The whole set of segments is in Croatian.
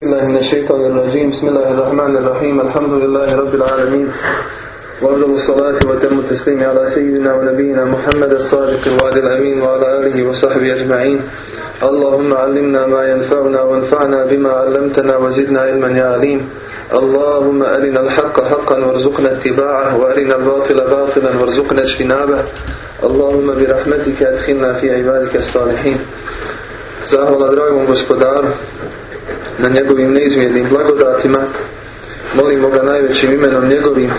الله من الشيطان الرجيم. بسم الله الرحمن الرحيم. الحمد لله رب العالمين. وأفضل الصلاة وتم التسليم على سيدنا ونبينا محمد الصادق الوعد الأمين وعلى آله وصحبه أجمعين. اللهم علمنا ما ينفعنا وانفعنا بما علمتنا وزدنا علما يا عليم. اللهم أرنا الحق حقا وارزقنا اتباعه وأرنا الباطل باطلا وارزقنا اجتنابه. اللهم برحمتك أدخلنا في عبادك الصالحين. Zahvala dragom gospodaru na njegovim neizmjernim blagodatima. Molimo ga najvećim imenom njegovim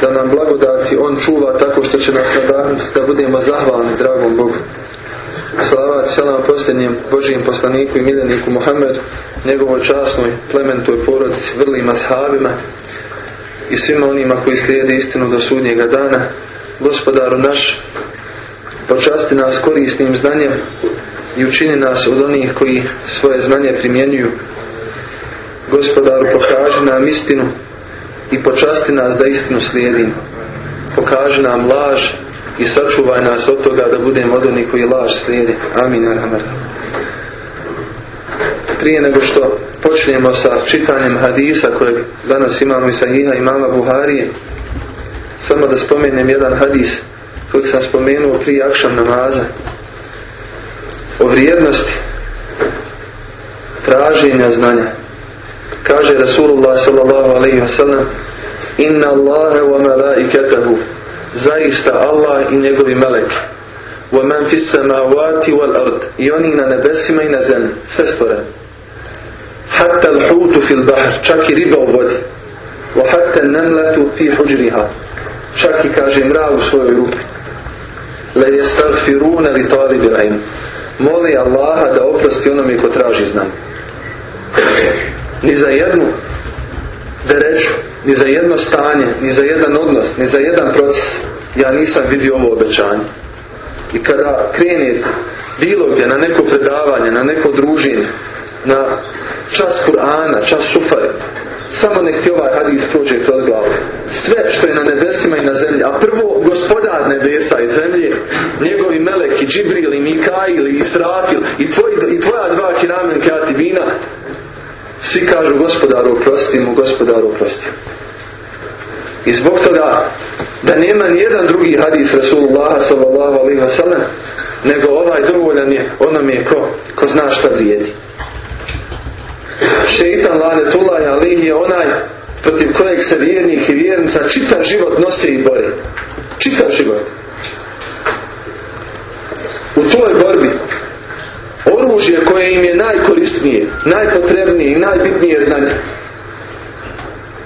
da nam blagodati on čuva tako što će nas nadahnuti da budemo zahvalni dragom Bogu. Slava selam posljednjem Božijem poslaniku i miljeniku Muhammedu, njegovoj časnoj, plementoj porodici, vrlima sahabima i svima onima koji slijede istinu do sudnjega dana. Gospodaru naš, počasti nas korisnim znanjem i učini nas od onih koji svoje znanje primjenjuju. Gospodaru pokaži nam istinu i počasti nas da istinu slijedimo. Pokaži nam laž i sačuvaj nas od toga da budemo od onih koji laž slijedi. Amin. Prije nego što počnemo sa čitanjem hadisa kojeg danas imamo i sahiha imama Buharije, samo da spomenem jedan hadis kojeg sam spomenuo prije akšam namaza o vrijednosti traženja znanja. Kaže Rasulullah sallallahu alaihi wa sallam Inna Allahe wa malaikatahu Zaista Allah i njegovi meleki Wa man fis samavati wal ard I oni na nebesima i na zemlji Sve stvorene Hatta l'hutu fil bahr Čak i riba u vodi Wa hatta namlatu fi huđriha Čak i kaže mrav u svojoj rupi La jestagfiruna li talibi ilm moli Allaha da oprosti onome ko traži znanje. Ni za jednu deređu, ni za jedno stanje, ni za jedan odnos, ni za jedan proces ja nisam vidio ovo obećanje. I kada krenete bilo gdje na neko predavanje, na neko druženje, na čas Kur'ana, čas sufari, samo nek ti ovaj hadis prođe kroz glavu. Sve što je na nebesima i na zemlji, a prvo gospodar nebesa i zemlje, njegovi meleki, Džibril i Mikail i Israfil i, tvoj, i tvoja dva kiramen katibina, svi kažu gospodaru oprosti mu, gospodaru oprosti. I zbog toga da nema nijedan drugi hadis Rasulullah sallallahu alaihi wa sallam, nego ovaj dovoljan je onome ko, ko zna šta vrijedi. Šeitan lanetullahi alihi je onaj protiv kojeg se vjernik i vjernica čitav život nosi i bori. Čitav život. U toj borbi oružje koje im je najkorisnije, najpotrebnije i najbitnije znanje.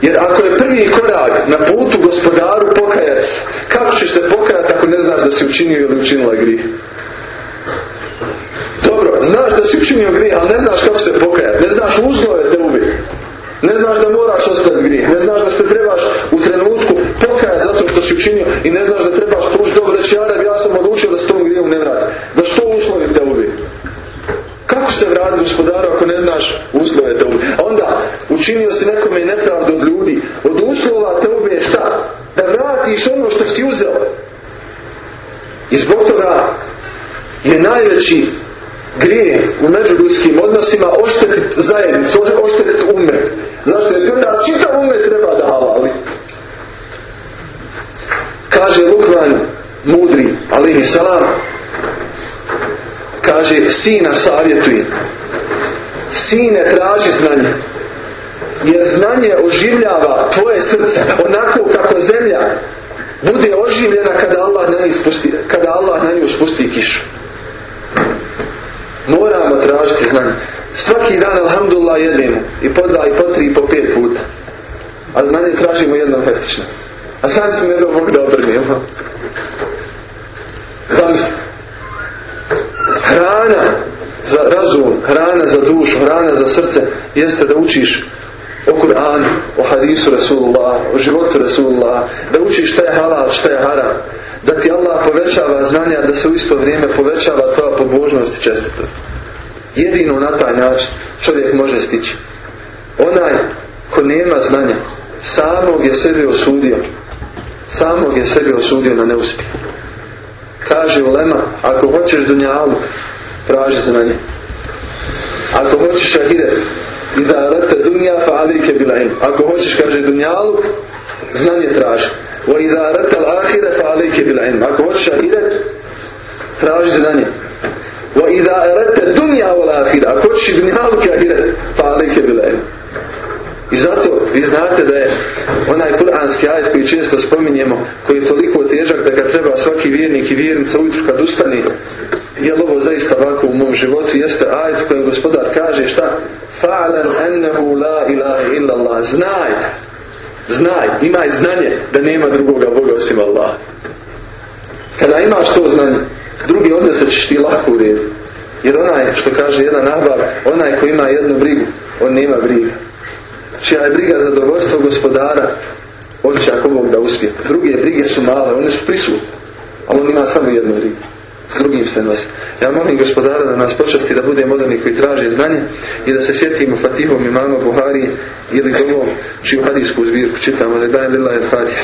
Jer ako je prvi korak na putu gospodaru pokajac, kako ćeš se pokajati ako ne znaš da si učinio ili učinila grih? Znaš da si učinio grih, ali ne znaš kako se pokajati, ne znaš uslove te uvijek. Ne znaš da moraš ostati grijeh, ne znaš da se trebaš u trenutku pokajati zato što si učinio i ne znaš da trebaš pružiti dobro reći ja sam odlučio da s tom grijevom ne vrati. Da što uslovi te uvijek? Kako se vrati gospodaru ako ne znaš uslove te? A onda učinio si nekome nepravdu od ljudi. Od uslova te uvijek šta? Da vratiš ono što si uzeo. I zbog toga je najveći grije u međuljudskim odnosima oštetiti zajednicu, oštetiti umet. Zašto je onda čitav umet treba da halali. Kaže Lukman mudri, alihi salam, kaže sina savjetuje. Sine traži znanje. Jer znanje oživljava tvoje srce onako kako zemlja bude oživljena kada Allah na nju kada Allah na nju spusti kišu. Moramo tražiti znanje. Svaki dan, alhamdulillah, jedemo. I po dva, i po tri, i po pet puta. A znanje tražimo jednom mjesečno. A sam se ne Bog da obrnemo. Hrana za razum, hrana za dušu, hrana za srce jeste da učiš o Kur'anu, o hadisu Rasulullah, o životu Rasulullah, da učiš šta je halal, šta je haram, da ti Allah povećava znanja, da se u isto vrijeme povećava tvoja pobožnost i čestitost. Jedino na taj način čovjek može stići. Onaj ko nema znanja, samog je sebe osudio. Samog je sebe osudio na neuspjeh. Kaže Ulema, ako hoćeš dunjalu, traži znanje. Ako hoćeš ahiret, I da rete dunja fa alike bila. Ako hoćeš, kaže dunjalu, znanje traži. Al-ahire fa alike bila im. Ako hoćeš ahiret, traži znanje. Rete dunja wal ahira. Ako hoćeš dunjalu ki ahiret, bila im. I zato vi znate da je onaj kuranski ajet koji često spominjemo, koji je toliko težak da ga treba svaki vjernik i vjernica ujutru kad ustane, je li ovo zaista ovako u mom životu, jeste ajet kojem gospodar kaže šta? Fa'lan ennehu la ilaha illa Allah. Znaj, znaj, imaj znanje da nema drugoga Boga osim Allah. Kada imaš to znanje, drugi odnose ćeš ti lako u redu. Jer onaj, što kaže jedan nahbar, onaj ko ima jednu brigu, on nema briga čija je briga za zadovoljstvo gospodara, on će ako Bog da uspije. Druge brige su male, one su prisutne, ali on ima samo jednu brigu. Drugim se nosi. Ja molim gospodara da nas počasti da budemo moderni koji traže znanje i da se sjetimo Fatihom imama Buhari ili dovom čiju hadijsku zbirku čitamo da dajem lila il Fatih.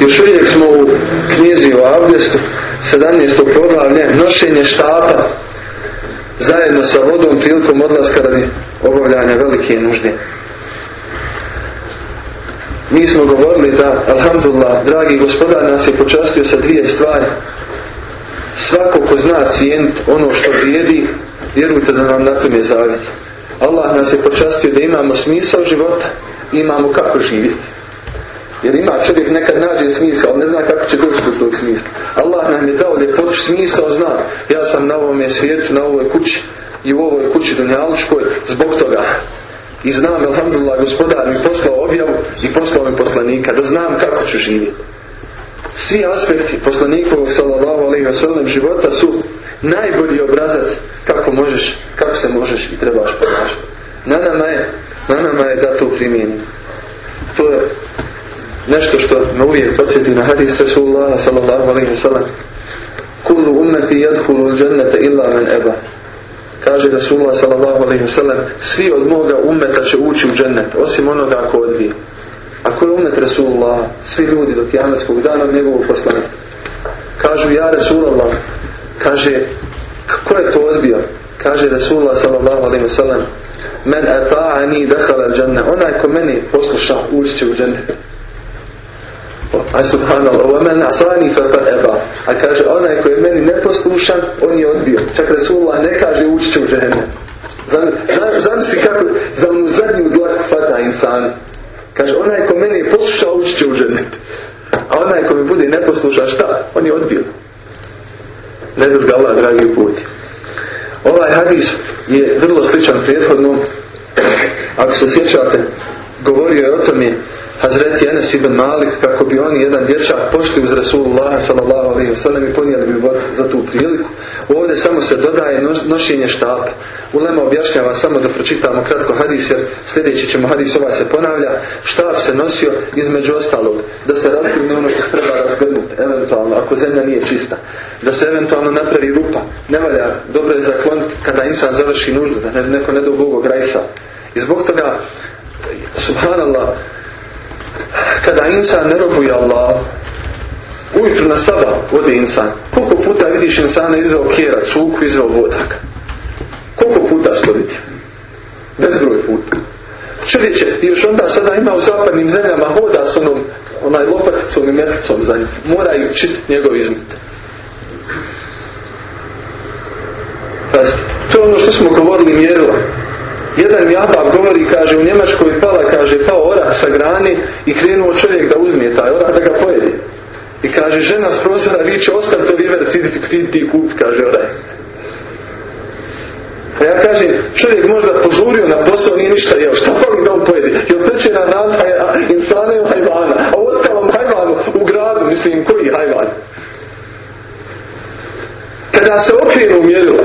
Još uvijek smo u knjizi o abdestu 17. poglavlje nošenje štapa zajedno sa vodom prilikom odlaska radi obavljanja velike nužde. Mi smo govorili da, alhamdulillah, dragi gospodar nas je počastio sa dvije stvari. Svako ko zna cijent ono što vrijedi, vjerujte da nam na tome zaviti. Allah nas je počastio da imamo smisao života i imamo kako živjeti. Jer ima čovjek nekad nađe smisao, ali ne zna kako će doći do tog smisla. Allah nam je dao ljepotu smisao zna. Ja sam na ovome svijetu, na ovoj kući i u ovoj kući Dunjalučkoj zbog toga. I znam, alhamdulillah, gospodar mi poslao objavu i poslao mi poslanika, da znam kako ću živjeti. Svi aspekti poslanikovog sallallahu alaihi wa života su najbolji obrazac kako možeš, kako se možeš i trebaš ponašati. Na nama je, na nama je da to primijenimo. To je nešto što me uvijek podsjeti na hadis Rasulullah sallallahu alaihi sallam kullu ummeti yadkhulu al-jannata illa man eba kaže Rasulullah sallallahu alaihi sallam svi od moga ummeta će ući u džennet osim onoga ako odbije. Ako je ummet Rasulullah? Svi ljudi do kijametskog dana od njegovog poslanstva. Kažu ja Rasulullah. Kaže ko je to odbio? Kaže Rasulullah sallallahu alaihi sallam men ata'ani dakhala al-jannah onaj ko meni posluša ući u džennet a subhanallah, ovo men asani eba. A kaže, onaj koji je meni neposlušan, on je odbio. Čak Rasulullah ne kaže ući će u džene. Zamisli kako, za onu zadnju dlaku fata insani. Kaže, onaj ko meni je poslušao, ući će u džene. A onaj ko mi bude neposlušan, šta? On je odbio. Ne da ga Allah, dragi put. Ovaj hadis je vrlo sličan prethodnom. Ako se sjećate, govorio je o tome Hazreti Enes ibn Malik kako bi oni jedan dječak pošli uz Rasulullah sallallahu alaihi wasallam i ponijeli bi vod za tu priliku. Ovdje samo se dodaje nošenje štapa. Ulema objašnjava samo da pročitamo kratko hadis jer sljedeći ćemo hadis ovaj se ponavlja. Štap se nosio između ostalog da se razgrne ono što treba razgrnuti eventualno ako zemlja nije čista. Da se eventualno napravi rupa. Ne valja dobro je zakloniti kada insan završi nuždu da neko ne do Boga grajsa. I zbog toga subhanallah kada insan ne robuje Allah ujutru na saba vodi insan. Koliko puta vidiš insana izveo kjera cuku izveo vodak? Koliko puta skoditi bezbroj puta. Čovječe još onda sada ima u zapadnim zemljama hoda s onom onaj lopaticom i metricom za njim. Moraju čistiti njegov izmet. To je ono što smo govorili mjerila jedan mi Abab govori, kaže, u Njemačkoj pala, kaže, pao orah sa grani i krenuo čovjek da uzme taj orah da ga pojede. I kaže, žena s prostora viće, ostav to river, ti, ti, kup, kaže orah. A ja kažem, čovjek možda požurio na posao, nije ništa jeo, šta fali da on pojede? Jer preče na rad insane u hajvana, a ostalom hajvanu u gradu, mislim, koji hajvan? Kada se okrenu mjerila,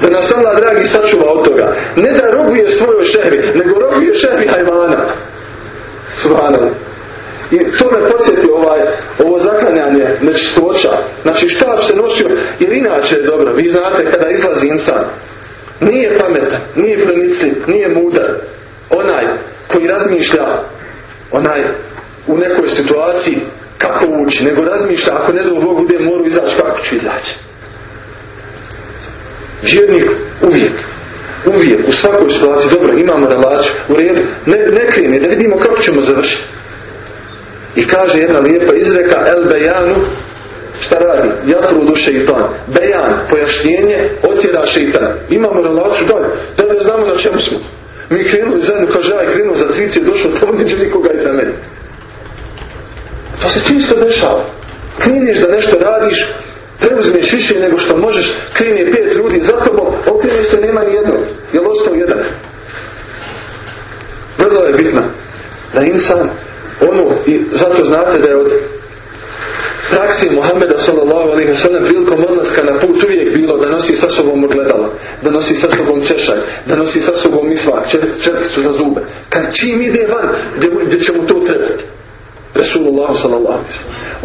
da nas Allah dragi sačuva od toga. Ne da robuje svojoj šehri, nego robuje šehri hajvana. Subhanallah. I to me podsjeti ovaj, ovo zaklanjanje nečistoća. Znači šta se nosio, jer inače je dobro. Vi znate kada izlazi insan, nije pametan, nije pronicljiv, nije mudar. Onaj koji razmišlja, onaj u nekoj situaciji kako ući, nego razmišlja ako ne do Bog bude moru izaći, kako ću izaći. Vjernik uvijek, uvijek, u svakoj situaciji, dobro, imamo relaciju, u redu, ne, ne kreni, da vidimo kako ćemo završiti. I kaže jedna lijepa izreka, el bejanu, šta radi? Jatru i plan. Bejan, pojašnjenje, otjera šeitan. Imamo relaciju, daj, da ne znamo na čemu smo. Mi krenuli zajedno, kaže, ja krenuo za trici, došlo, to neće nikoga iza mene. To se čisto dešava. Kriniš da nešto radiš, preuzmeš više nego što možeš, krenije pet ljudi za tobom, okreneš se, nema ni jednog. Je li ostao jedan? Vrlo je bitno da insan ono, i zato znate da je od praksi Muhammeda sallallahu alaihi wa sallam prilikom odlaska na put uvijek bilo da nosi sa sobom ogledala, da nosi sa sobom češaj, da nosi sa sobom misvak, četkicu za zube. Kad čim ide van, gdje će mu to trebati? Resulullah sallallahu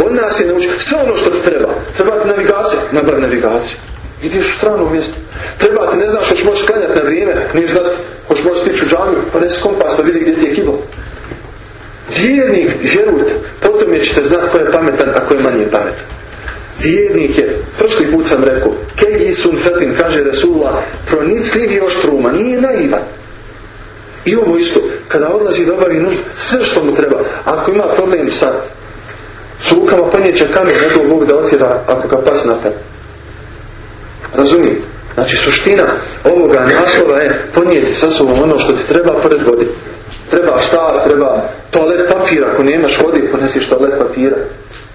On nas je naučio sve ono što ti treba. Treba ti navigacija, nabar navigaciju. Ideš u mjesto. Treba ti, ne znaš, hoćeš moći klanjati na vrijeme, niš da hoćeš moći stići u džamiju, pa nesi kompas da vidi gdje ti je kibla. Vjernik, vjerujte, potom je ćete znati ko je pametan, a ko je manje pametan. Vjernik je, prošli put sam rekao, keji sun fetin, kaže Resulullah, pronicljiv oštruma, nije naivan. I ovo isto, kada odlazi da obavi nuždu, sve što mu treba. Ako ima problem sa s rukama, panjeće kamen, nego Bog da otjera ako ga pas napravi. Razumijem? Znači suština ovoga naslova je ponijeti sa sobom ono što ti treba pored vodi. Treba šta, treba toalet papira, ako nemaš vodi, ponesiš toalet papira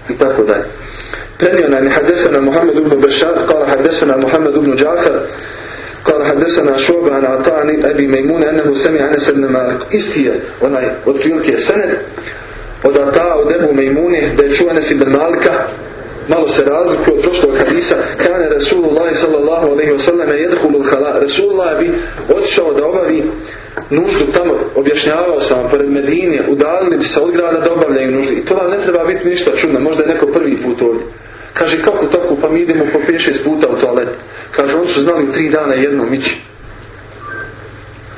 i tako dalje. Prenio nam je hadesana Muhammed ibn Bešar, kala hadesana Muhammed ibn Džafar, قال حدثنا شعبة عن عطاء عن أبي ميمون أنه سمع ibn Malik. مالك. Je onaj od prilike od ata od ebu mejmune da je čuo ibn Malika. Malo se razliku od prošlog hadisa. Kane Rasulullah sallallahu alaihi wa sallam jedhulu hala Rasulullah bi odšao da obavi nuždu tamo. Objašnjavao sam pored Medine udalili bi se od grada da obavljaju nuždu. I to vam ne treba biti ništa čudno. Možda je neko prvi put ovdje. Kaže, kako tako? Pa mi idemo po 5-6 puta u toalet. Kaže, oni su znali tri dana jednom ići.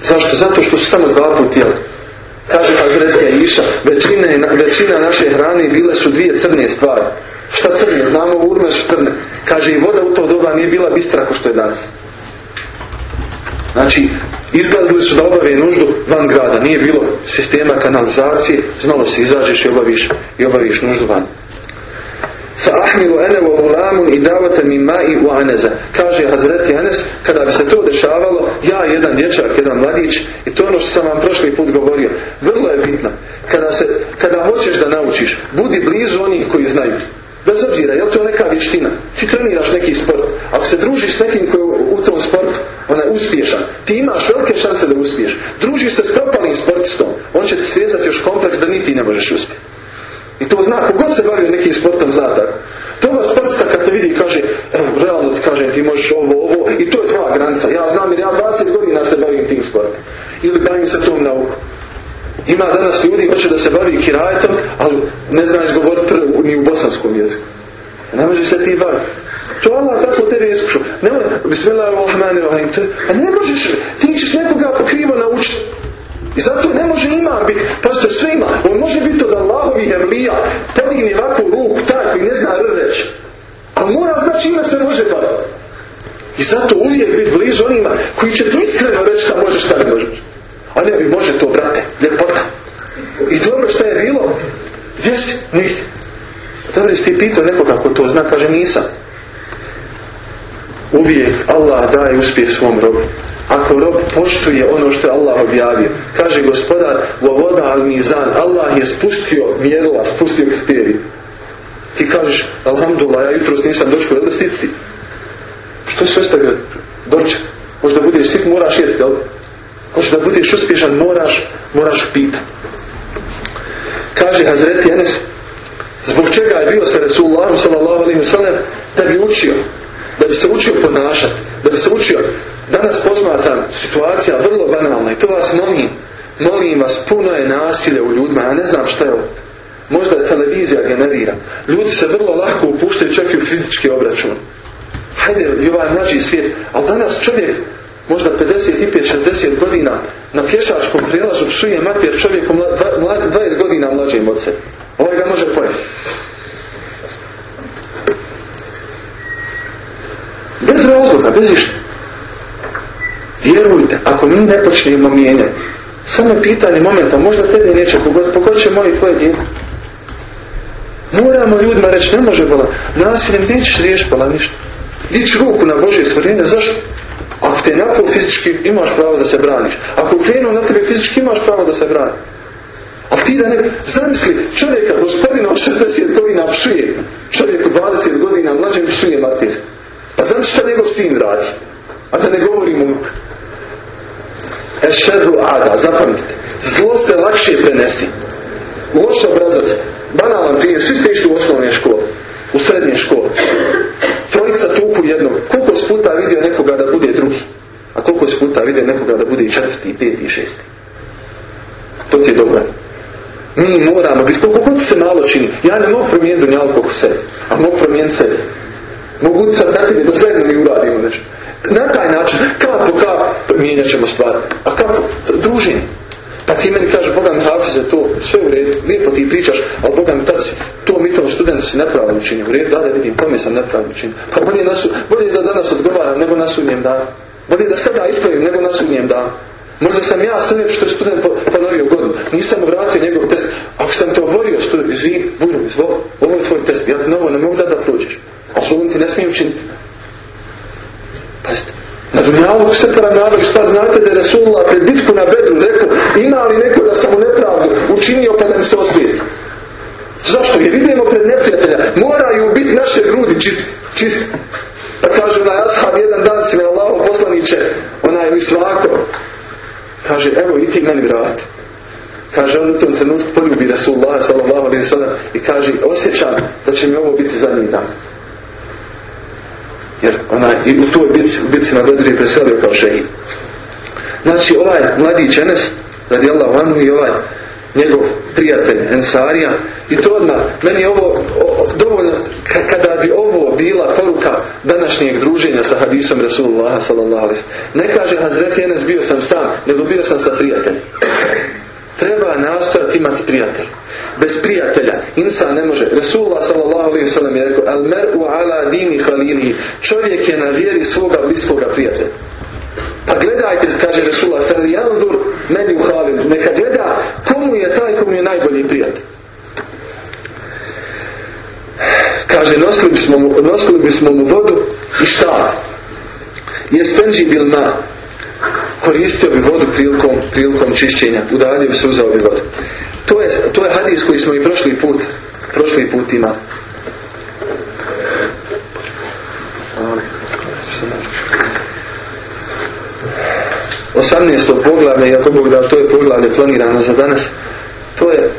Zašto? Zato što su samo dva put jeli. Kaže Hazretija Iša, većina, većina naše hrane bile su dvije crne stvari. Šta crne? Znamo urme su crne. Kaže, i voda u to doba nije bila bistra kao što je danas. Znači, izlazili su da obave nuždu van grada. Nije bilo sistema kanalizacije. Znalo se, izađeš i obaviš, i obaviš nuždu van. فأحمل أنا وغلام إداوة من ماء وعنزة kaže Hazreti Anes kada bi se to dešavalo ja jedan dječak, jedan mladić i to ono što sam vam prošli put govorio vrlo je bitno kada, se, kada hoćeš da naučiš budi blizu onih koji znaju bez obzira je li to neka vještina ti treniraš neki sport ako se družiš s nekim koji u tom sportu ona je uspješan ti imaš velike šanse da uspiješ družiš se s propalim sportistom on će ti svezati još kompleks da niti ne možeš uspjeti i to zna, kogod se bavio nekim sportom zna tako. To vas sportska kad te vidi kaže, evo, realno ti kažem, ti možeš ovo, ovo, i to je tvoja granica. Ja znam jer ja 20 godina se bavim tim sportom. Ili bavim se tom nauku. Ima danas ljudi hoće da se bavi kirajetom, ali ne zna izgovoriti ni u bosanskom jeziku. Ne može se ti baviti. To Allah tako tebe iskušao. Nemoj, bismillahirrahmanirrahim. A ne možeš, ti ćeš nekoga pokrivo naučiti. I zato ne može imam biti, pazite sve ima, on može biti od Allahovi evlija, podigni ovakvu ruku, taj koji ne zna reći. A mora znači čime se može baviti. I zato uvijek biti blizu onima koji će ti iskreno reći šta može, šta ne može. A ne bi može to, brate, ljepota. I dobro šta je bilo? Gdje si? Nigdje. Dobro, jesi ti pitao nekoga ko to zna, kaže nisam. Uvijek Allah daje uspjeh svom robu ako rob poštuje ono što je Allah objavio. Kaže gospodar, voda al mizan, Allah je spustio mjerila, spustio kriterij. Ti kažeš, alhamdulillah, ja jutros nisam došao, da sici? Što ste ga doći? Možda budeš sit, moraš jesti, jel? Hoćeš da budeš uspješan, moraš, moraš pitati. Kaže Hazreti Enes, zbog čega je bio sa Resulullahom sallallahu alaihi sallam, da bi učio, da bi se učio ponašati, da bi se učio Danas posmatram situacija vrlo banalna i to vas molim. Molim vas, puno je nasilja u ljudima, ja ne znam šta je. Možda je televizija generira. Ljudi se vrlo lako upuštaju čak i u fizički obračun. Hajde, i ovaj mlađi svijet. Ali danas čovjek možda 55-60 godina na pješačkom prijelazu psuje mater čovjeku 20 godina mlađim od se. Ovaj ga može pojesti. Bez razloga, bez išta. Vjerujte, ako mi ne počnemo mijenjati, samo je pitanje momenta, možda tebi neće pogod, će moji tvoje djete. Moramo ljudima reći, ne može bola, nasiljem gdje ćeš riješiti bola ništa. Dići ruku na Božje stvorenje, zašto? Ako te napol fizički imaš pravo da se braniš. Ako krenu na tebe fizički imaš pravo da se braniš. A ti da ne... Zamisli, čovjeka, gospodina od 60 godina psuje. Čovjek od 20 godina mlađem psuje mater. Pa znam šta njegov sin radi. A da ne govorim mu. Ešeru ada, zapamtite. Zlo se lakše prenesi. Loš obrazac. Banalan primjer, svi ste išli u osnovne škole. U srednje škole. Trojica tuku jednog. Koliko s puta vidio nekoga da bude drugi? A koliko s puta vidio nekoga da bude četvrti, peti, i šesti? To ti je dobro. Mi moramo biti, koliko god se malo čini. Ja ne mogu promijeniti dunjalku oko sebe, a mogu promijeniti sebe. Mogu sad dati da zajedno mi uradimo nešto. Na taj način, kap po kap, mijenjat ćemo stvari. A kako? Druženje. Pa ti meni kaže, Boga mi hafize, to sve u redu, lijepo ti pričaš, ali Boga mi tad si, to mi tom studentu si nepravilno učinio. U redu, da da vidim, kome sam nepravilno učinio. Pa bolje, nasu, bolje da danas odgovaram nego na sudnjem danu. Bolje da sada ispravim nego na sudnjem danu. Možda sam ja sve što je student ponovio godinu. Nisam vratio njegov test. Ako sam te oborio izvi, budu, izvoli, ovo je tvoj test. Ja novo ne mogu da da prođeš. A ti ne smijem učiniti. Na dunjalu se navodi šta znate da je Resulullah pred bitku na bedru rekao ima li neko da sam mu nepravdu učinio pa da mi se osvijeti. Zašto? Jer vidimo pred neprijatelja. Moraju biti naše grudi čiste. Čist. Pa kaže onaj ashab jedan dan si me Allaho poslaniće, onaj mi svako. Kaže, evo i ti meni vrati. Kaže, on u tom trenutku poljubi Rasulullah sallallahu alaihi sallam i kaže, osjećam da će mi ovo biti zadnji dan. Jer ona i u toj bitci, bitci na Bedri preselio kao šehid. Znači ovaj mladi Enes, radi Allah vanu i ovaj njegov prijatelj Ensarija i to odmah, meni je ovo dovoljno, kada bi ovo bila poruka današnjeg druženja sa hadisom Rasulullah sallallahu Ne kaže Hazreti Enes bio sam sam, nego bio sam sa prijateljem. Treba nastojati imati prijatelj. Bez prijatelja insan ne može. Resulullah sallam je rekao Al mer'u ala dini halili. Čovjek je na vjeri svoga bliskoga prijatelja. Pa gledajte, kaže Resulullah, jandur meni u halil. Neka gleda komu je taj komu je najbolji prijatelj. Kaže, nosili bismo mu, nosili bismo mu vodu i šta? Jestenđi bil na koristio bi vodu prilikom, prilikom čišćenja, udaljio bi se uzao bi vodu. To je, to je hadis koji smo i prošli put, prošli put imali. Osamnesto poglavlje, ako Bog da to je poglavlje planirano za danas, to je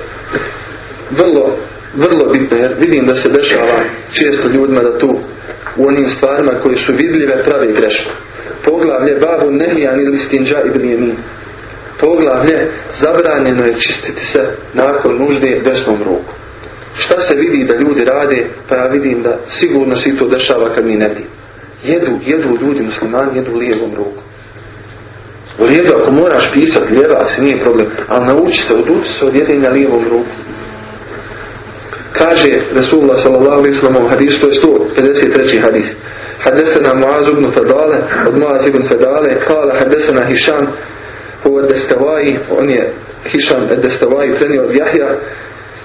vrlo, vrlo bitno, jer vidim da se dešava često ljudima da tu u onim stvarima koji su vidljive pravi greške poglavlje babu nehijan ili stinđa i blijemin. Poglavlje zabranjeno je čistiti se nakon nužde desnom ruku. Šta se vidi da ljudi rade, pa ja vidim da sigurno se to dešava kad mi ne vidim. Jedu, jedu ljudi muslimani, jedu lijevom ruku. U redu, ako moraš pisati lijeva se nije problem, ali nauči se, oduči se od jedenja lijevom ruku. Kaže Resulullah sallallahu alaihi sallam u hadisu, to je 153. hadis. حدثنا معاذ بن فضالة معاذ بن فضالة قال حدثنا هشام هو الدستوائي on je Hišam الدستوائي prenio od Jahja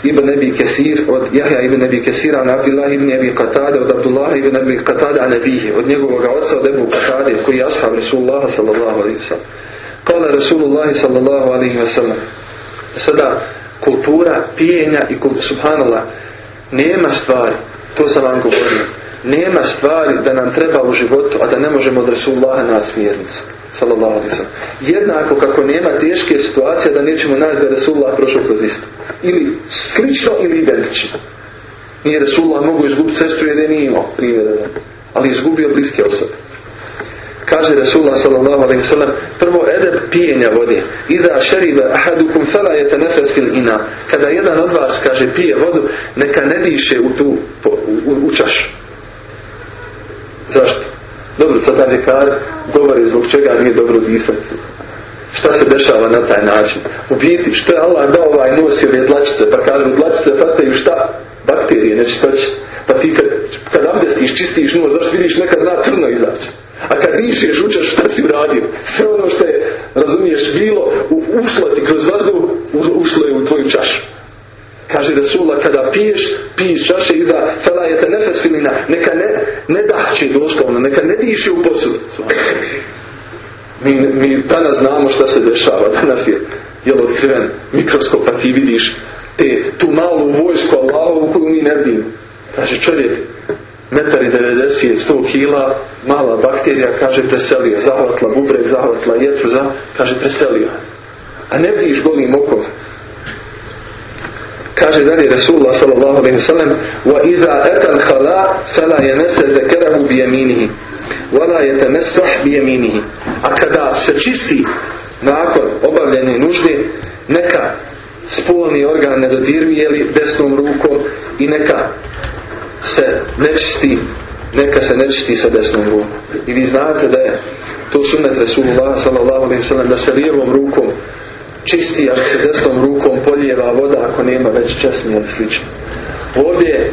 ibn Abi Kesir od Jahja ibn Abi Kesir an Abdullah ibn Abi Qatada od Abdullah ibn Abi Qatada an Abihi od njegovog oca od Ebu Qatade koji je ashab Rasulullah sallallahu alaihi wa sallam Kala Rasulullah sallallahu alaihi wa sallam sada kultura pijenja i subhanallah nema stvari to sam vam govorio nema stvari da nam treba u životu, a da ne možemo od Rasulullaha na smjernicu. Sallallahu Jednako kako nema teške situacije da nećemo naći da Rasulullah prošao kroz isto. Ili slično ili identično. Nije Rasulullah mogu izgubiti sestru jer je nije imao. Ali izgubio bliske osobe. Kaže Rasulullah sallallahu alaihi sallam prvo edeb pijenja vode. Iza šeriba ahadukum fela je nefes fil ina. Kada jedan od vas kaže pije vodu, neka ne diše u tu u, u, u čašu. Dobro, sad da ljekar govori zbog čega nije dobro disati. Šta se dešava na taj način? U biti, što je Allah dao ovaj nosi ove dlačice? Pa kažu, dlačice fataju šta? Bakterije, nečistoće. Pa ti kad, kad abdestiš, čistiš nos, zašto vidiš nekad zna crno izaći. A kad dišeš, učeš šta si uradio. Sve ono što je, razumiješ, bilo, ušlo ti kroz vazduh, ušlo je u tvoju čašu. Kaže Rasula, kada piješ, piješ čaše i da fela je te nefes filina, neka ne, ne dahće doslovno, neka ne diše u posud. Mi, mi danas znamo šta se dešava, danas je jel otkriven mikroskop, pa ti vidiš te, tu malu vojsku Allahovu koju mi ne vidimo. Kaže čovjek, metar i 90, 100 kila, mala bakterija, kaže preselio, zahvatla bubreg, zahvatla jetru, za, kaže preselio. A ne vidiš golim okom. Kaže dalje Rasulullah sallallahu alaihi sallam وَإِذَا أَتَى الْخَلَاء فَلَا يَنَسَ ذَكَرَهُ بِيَمِينِهِ وَلَا يَتَمَسَّحْ بِيَمِينِهِ A kada se čisti nakon obavljene nužde, neka spolni organ ne dodiruje li desnom rukom i neka se nečisti neka se nečisti sa desnom rukom. I vi znate da je to sunnet Rasulullah sallallahu alaihi sallam da se lijevom rukom čisti, ako se desnom rukom polijeva voda ako nema već česmi ili slično. Ovdje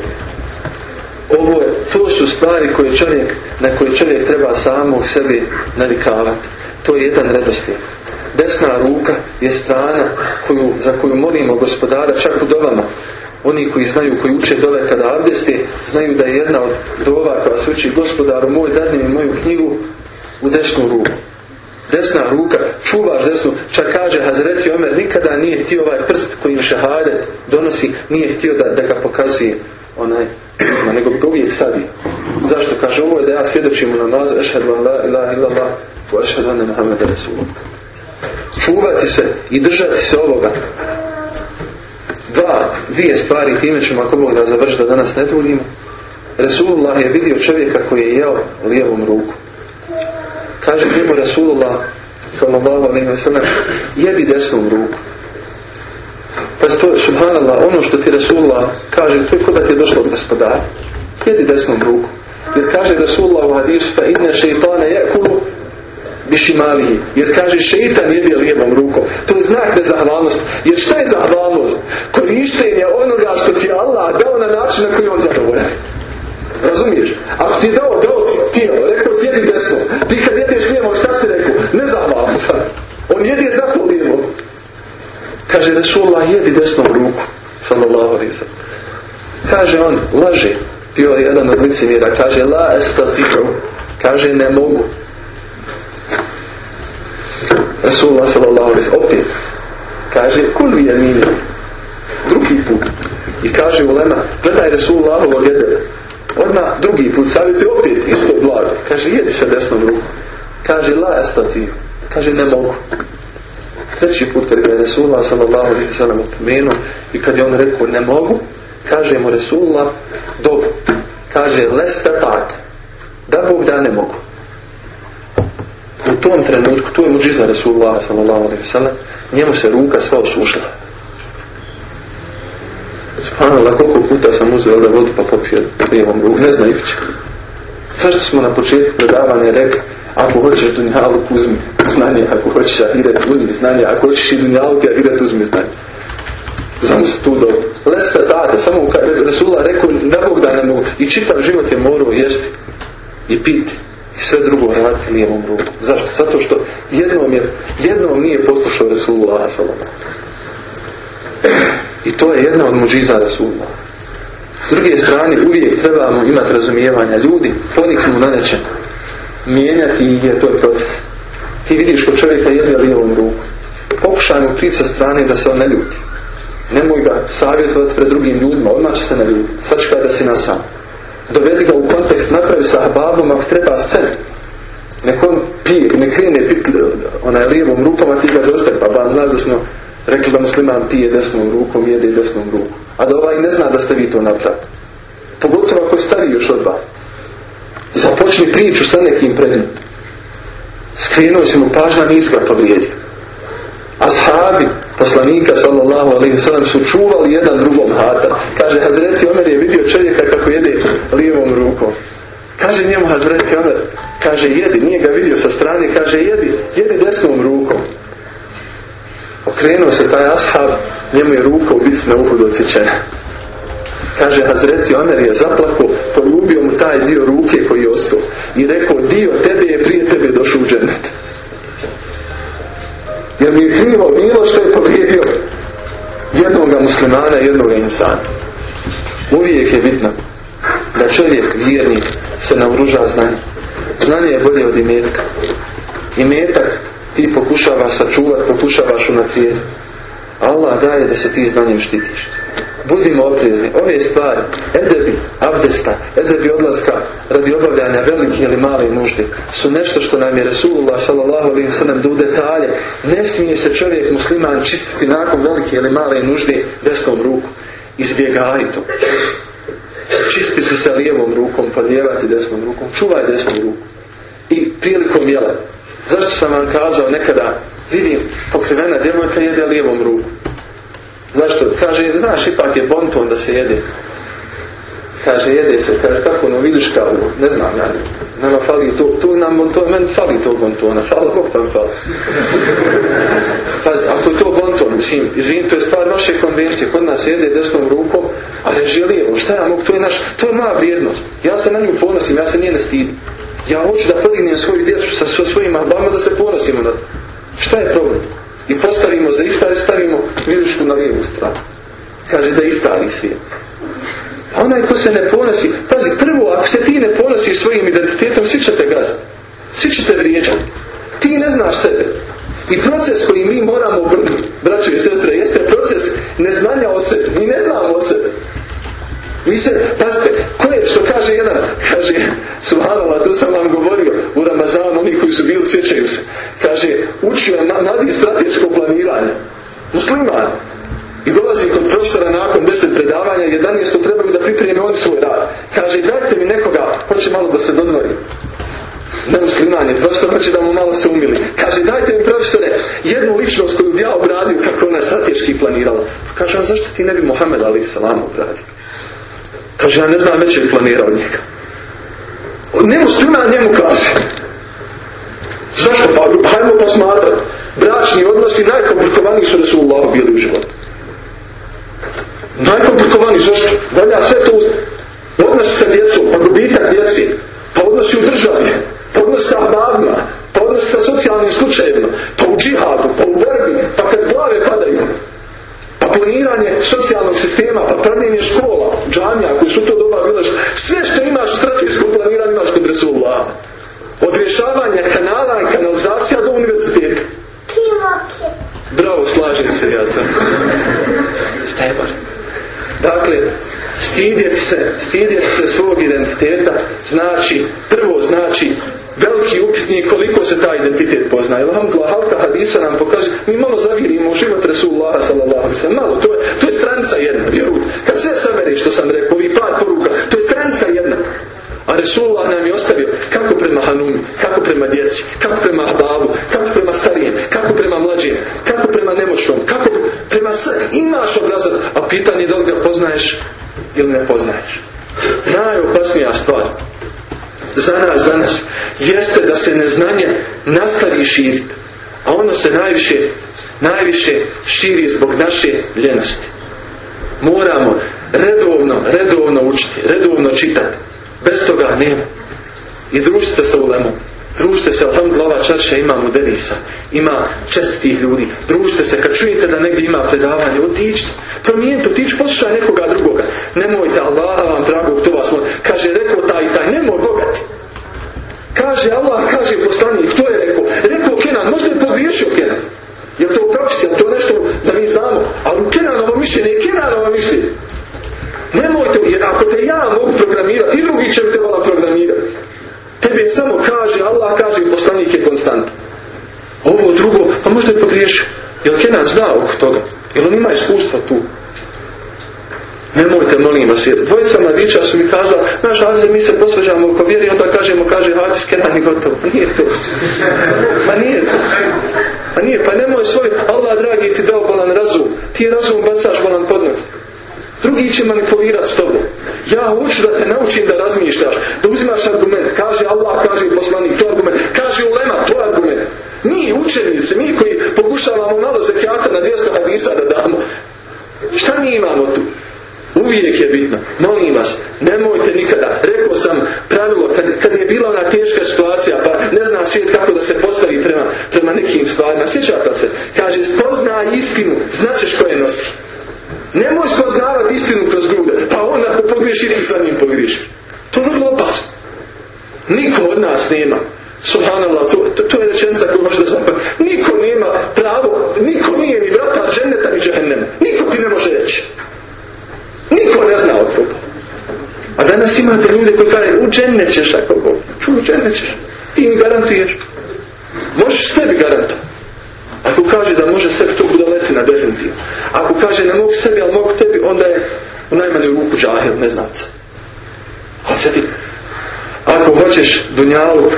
ovo je, to su stvari koje čovjek, na koje čovjek treba samog sebi navikavati. To je jedan redoslijed. Desna ruka je strana koju, za koju molimo gospodara čak u dovama. Oni koji znaju, koji uče dole kada abdeste, znaju da je jedna od dova koja se uči gospodaru moj, dadni mi moju knjigu u desnu ruku desna ruka, čuvaš desnu, čak kaže Hazreti Omer nikada nije htio ovaj prst koji im šahade donosi, nije htio da, da ga pokazuje onaj, nego ga uvijek. Zašto? Kaže ovo je da ja svjedočim u namazu ešhedu la ilaha illallah wa ešhedu anna Muhammeda Rasulullah. Čuvati se i držati se ovoga. Dva, dvije stvari, time ćemo ako Bog da završi da danas ne duljimo. Resulullah je vidio čovjeka koji je jeo lijevom ruku. Kaže njemu Rasulullah sallallahu alaihi wa sallam jedi desnom ruku. Pa to subhanallah ono što ti Rasulullah kaže to je kod da ti je došlo od gospodara. Jedi desnom ruku. Jer kaže Rasulullah u hadisu fa inna šeitana jekulu bišimalihi. Jer kaže šeitan jedi lijevom rukom. To je znak nezahvalnosti. Jer šta je zahvalnost? Korištenje onoga što ti Allah dao na način na koji on zadovoljan. Razumiješ? Ako ti je dao, dao ti tijelo, rekao ti jedi desno. Ti kad jedeš lijevo, šta si rekao? Ne zahvalno sad. On jedi je zato lijevo. Kaže Resulullah jedi desnom ruku. Sallallahu alaihi. Kaže on, laže. Bio je jedan od licemira. Kaže, la estatiru. Kaže, ne mogu. Resulullah sallallahu alaihi. Opet. Kaže, kul vi je Drugi put. I kaže ulema, gledaj Resulullahovo jedele. Odmah drugi put savjeti opet isto blago. Kaže jedi sa desnom rukom. Kaže la estati. Kaže ne mogu. Treći put kad je Resulullah sallallahu alaihi sallam opomenuo i kad je on rekao ne mogu, kaže mu Resulullah dobro. Kaže lesta tak. Da Bog da ne mogu. U tom trenutku, tu je muđiza Resulullah sallallahu alaihi sallam, njemu se ruka sva osušila. Subhanallah, koliko puta sam uzeo da vodu pa popio lijevom ruku, ne znajući. Zašto smo na početku predavanja rekli, ako hoćeš dunjaluk uzmi znanje, ako hoćeš ahiret uzmi znanje, ako hoćeš i dunjaluk i ahiret uzmi znanje. Znam se tu dobro. Lesta tate, samo kad Resulullah rekao, da Bog da ne mogu. I čitav život je morao jesti i piti. I sve drugo raditi lijevom ruku. Zašto? Zato što jednom, je, jednom nije poslušao Resulullah sallallahu i to je jedna od muđiza Rasulullah. S druge strane, uvijek trebamo imati razumijevanja. Ljudi poniknu na nečem. Mijenjati ih je to je proces. Ti vidiš kod čovjeka jedne lijevom ruku. Pokušaj mu sa strane da se on ne ljuti. Nemoj ga savjetovati pred drugim ljudima, odmah će se ne ljuti. Sačekaj da si na sam. Dovedi ga u kontekst, napravi sa babom ako treba scene. Nek on pije, ne krene piti onaj lijevom rukom, a ti ga zostaje. Pa ba, znaš da smo rekli da musliman pije desnom rukom, jede desnom rukom. A da ovaj ne zna da ste vi to napravili. Pogotovo ako je stariji još od vas. Započni priču sa nekim pred njim. Skrenuo si mu pažnja, nis ga povrijedio. Ashabi poslanika sallallahu alaihi sallam su čuvali jedan drugom hata. Kaže, Hazreti Omer je vidio čovjeka kako jede lijevom rukom. Kaže njemu Hazreti Omer, kaže jedi, nije ga vidio sa strane, kaže jedi, jedi desnom rukom. Okrenuo se taj ashab, njemu je ruka u bici na uhu dosjećena. Kaže Hazreti Omer je zaplako, poljubio mu taj dio ruke koji je ostao i rekao dio tebe je prije tebe došao u dženet. Jer mi je krivo bilo što je povrijedio jednoga muslimana, jednoga insana. Uvijek je bitno da čovjek vjernik se naoruža znanje. Znanje je bolje od imetka. Imetak ti pokušavaš sačuvati, pokušavaš unaprijediti. Allah daje da se ti znanjem štitiš. Budimo oprezni. Ove stvari, edebi, abdesta, edebi odlaska radi obavljanja velike ili male nužde, su nešto što nam je Resulullah sallam do detalje. Ne smije se čovjek musliman čistiti nakon velike ili male nužde desnom ruku. Izbjegaj to. Čistiti se lijevom rukom, podlijevati desnom rukom. Čuvaj desnu ruku. I prilikom jela. Zašto sam vam kazao nekada vidim pokrivena djevojka jede lijevom ruku. Zašto? Kaže, znaš, ipak je bonton da se jede. Kaže, jede se, kaže, kako no vidiš kao, ne znam, ja, nama fali to, to nam bonton, meni fali to bontona, hvala Bog vam fali. Pazi, ako je to bonton, mislim, izvim, to je stvar naše konvencije, kod nas jede desnom rukom, a reži lijevo, šta ja mogu, to je naš, to je moja vrijednost. Ja se na nju ponosim, ja se nije ne stidim. Ja hoću da podignem svoju djecu sa, svojim ahbama da se ponosimo na to. Šta je problem? I postavimo za iftar i stavimo viljušku na lijevu stranu. Kaže da iftari svijet. A onaj ko se ne ponosi, pazi, prvo, ako se ti ne ponosiš svojim identitetom, svi će te gazati. Svi će te vrijeđati. Ti ne znaš sebe. I proces koji mi moramo braćo i sestre, jeste proces neznanja o sebi. Mi ne znamo o sebi. Vi se, pazite, ko je što kaže jedan, kaže, subhanallah, tu sam vam govorio u Ramazanu, oni koji su bili, sjećaju se, kaže, učio je nadi strateško planiranje. Musliman. I dolazi kod profesora nakon deset predavanja, 11 trebaju da pripremi on svoj rad. Kaže, dajte mi nekoga, hoće malo da se dodvori. Ne musliman je, profesor hoće da mu malo se umili. Kaže, dajte mi profesore jednu ličnost koju bi ja obradio kako ona strateški planirala. Kaže, a zašto ti ne bi Mohamed Ali Salam obradio? Kaže, ja ne znam, već je planirao njega. Ne musliman njemu kaže. Zašto? Pa, hajmo posmatrati. Bračni odnosi najkomplikovaniji su Resulullah bili u životu. Najkomplikovaniji, zašto? Valja sve to uz... Odnosi sa djecom, pa gubitak djeci, pa odnosi u državi, pa odnosi sa ahbabima, pa odnosi sa socijalnim slučajevima, pa u džihadu, pa u borbi, pa kad glave padaju, pa planiranje socijalnog sistema, pa planiranje škola, džamija, koji su to doba bile, sve što imaš u strateškom planiranju imaš kod Resulullah. Od rješavanja kanala i kanalizacija do univerziteta. Bravo, slažem se ja sam. Šta je bar? Dakle, stidjeti se, stidjeti se svog identiteta znači, prvo znači veliki upitnik koliko se taj identitet poznaje. Alhamdulillah, halka hadisa nam pokaže, mi malo zavirimo u život Resulullah sallallahu alaihi. Malo, to je, to je stranica jedna, vjeruj. Kad sve sabere što sam rekao, ovi par poruka, to je stranica jedna. A Resulullah nam je ostavio kako prema Hanumi, kako prema djeci, kako prema Ahbabu, kako prema starijem, kako prema mlađijem, kako prema nemoćnom, kako prema sve. Imaš obrazac, a pitanje je da li ga poznaješ ili ne poznaješ. Najopasnija stvar za nas danas jeste da se neznanje nastavi širiti. A ono se najviše, najviše širi zbog naše ljenosti. Moramo redovno, redovno učiti, redovno čitati. Bez toga nema. I družite se u lemu. Družite se, alhamdulillah, ova čaša ima muderisa, ima čestitih ljudi. Družite se, kad čujete da negdje ima predavanje, otičite, promijenite, otići, poslušaj nekoga drugoga. Nemojte, Allah vam dragog, to vas molim. Kaže, rekao taj i taj, nemoj. Kaže Allah, kaže poslanik, to je rekao. Rekao Kenan, možda je pogriješio Kenan. Je to to je nešto da mi znamo. Ali u Kenanovo mišljenje je Kenanovo mišljenje. Nemojte, jer ako te ja mogu programirati, i drugi će te vala programirati. Tebe samo kaže, Allah kaže poslanik je konstant. Ovo drugo, pa možda je pogriješio. Jel Kenan zna oko toga? Jel on ima iskustva tu? Nemojte, molim vas, jer dvojica mladića su mi kazali, znaš, Hafize, mi se posveđamo oko vjeri, onda kažemo, kaže, Hafiz, kedan mi gotovo. Pa nije to. Pa nije to. Pa nije, pa nemoj svoj, Allah, dragi, ti dao bolan razum. Ti je razum bacaš bolan pod noj. Drugi će manipulirati s tobom. Ja hoću da te naučim da razmišljaš, da uzimaš argument. Kaže Allah, kaže poslanik, to argument. Kaže ulema, to argument. Mi učenici, mi koji pokušavamo malo zekijata na 200 hadisa da damo. Šta mi imamo tu? Uvijek je bitno. Molim vas, nemojte nikada. Rekao sam pravilo, kad, kad je bila ona teška situacija, pa ne zna svijet kako da se postavi prema, prema nekim stvarima. Sjećate se? Kaže, spoznaj istinu, značeš koje nosi. Nemoj spoznavati istinu kroz grube, pa onda ako pogriješi, ti njim. To je vrlo opasno. Niko od nas nema. Subhanallah, to, to, to je rečenica koju možda zapamati. Niko nema pravo, niko nije ni vrata dženeta ni džehennema. Niko ti ne može reći. Niko ne zna od toga. A danas imate ljude koji kaže, u dženne ćeš ako Bog. U dženne ćeš. Ti mi garantuješ. Možeš sebi garantovati. Ako kaže da može sebi, to letina definitivno. Ako kaže ne mogu sebi, ali mogu tebi, onda je u najmanju ruku džahil, ne znate. Ali sjeti, ako hoćeš dunjaluk,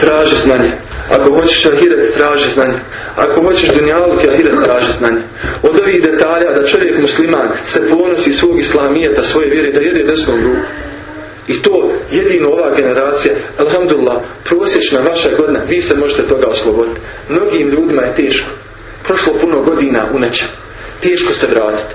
traži znanje. Ako hoćeš ahiret, traži znanje. Ako hoćeš dunjaluk ahiret, traži znanje. Od ovih detalja da čovjek musliman se ponosi svog islamijeta, svoje vjere, da jede desnom ruku. I to jedino ova generacija, alhamdulillah, prosječna vaša godina, vi se možete toga osloboditi. Mnogim ljudima je teško. Prošlo puno godina u nečem. Teško se vratiti.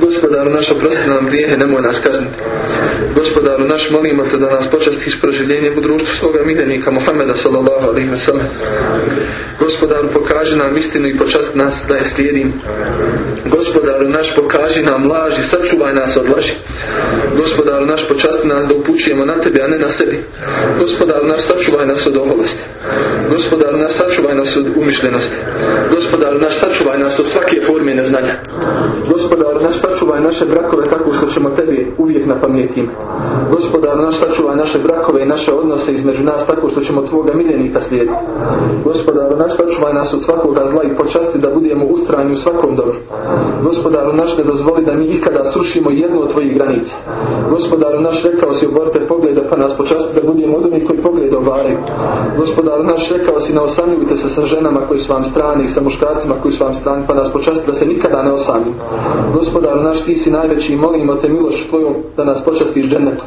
Gospodaru naš oprosti nam grijehe, nemoj nas kazniti. Gospodaru naš molimo te da nas počastiš proživljenjem u društvu svoga miljenika Muhammeda sallallahu alaihi wa sallam. Gospodaru pokaži nam istinu i počasti nas da je slijedim. Gospodaru naš pokaži nam laž i sačuvaj nas od laži. Gospodaru naš počasti nas da upućujemo na tebe, a ne na sebi. Gospodaru naš sačuvaj nas od oholosti. Gospodaru naš sačuvaj nas od umišljenosti. Gospodaru naš sačuvaj nas od svake forme neznanja. Gospodaru naš sačuvaj naše brakove tako što ćemo tebi uvijek na pamjetim. Gospodaru naš sačuvaj naše brakove i naše odnose između nas tako što ćemo tvoga miljenika slijediti. Gospodaru naš sačuvaj nas od svakoga zla i počasti da budemo ustrajni u svakom dobru. Gospodaru naš ne dozvoli da mi ikada srušimo jednu od tvojih granica. Gospodaru naš rekao si oborite pogleda pa nas počasti da budemo od onih koji pogleda obaraju. Gospodaru naš rekao si ne osamljujte se sa ženama koji su vam strani i sa muškarcima koji su vam strani pa nas počasti da se nikada ne osamlju. Gospodaru naš ti si najveći i molimo te miloš tvojom da nas počastiš džennetom.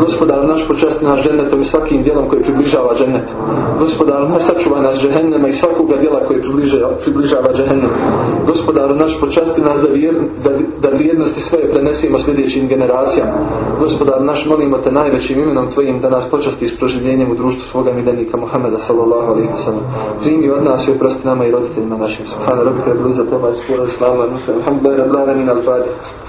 Gospodaru naš počasti nas džennetom i svakim djelom koji približava džennetu. Gospodaru naš sačuvaj nas džehennema i svakoga djela koji približava, približava džehennem. Gospodaru naš počasti nas da, vjer, da, da vrijednosti svoje prenesimo sljedećim generacijama. Gospodaru naš molimo te najvećim imenom tvojim da nas počastiš proživljenjem u društvu svoga miljenika Muhammeda sallallahu alaihi wa sallam. Primi od nas i oprosti nama i roditeljima našim. Subhana rabbika rabbil izzati amma yasifun. Alhamdulillah rabbil alamin glória.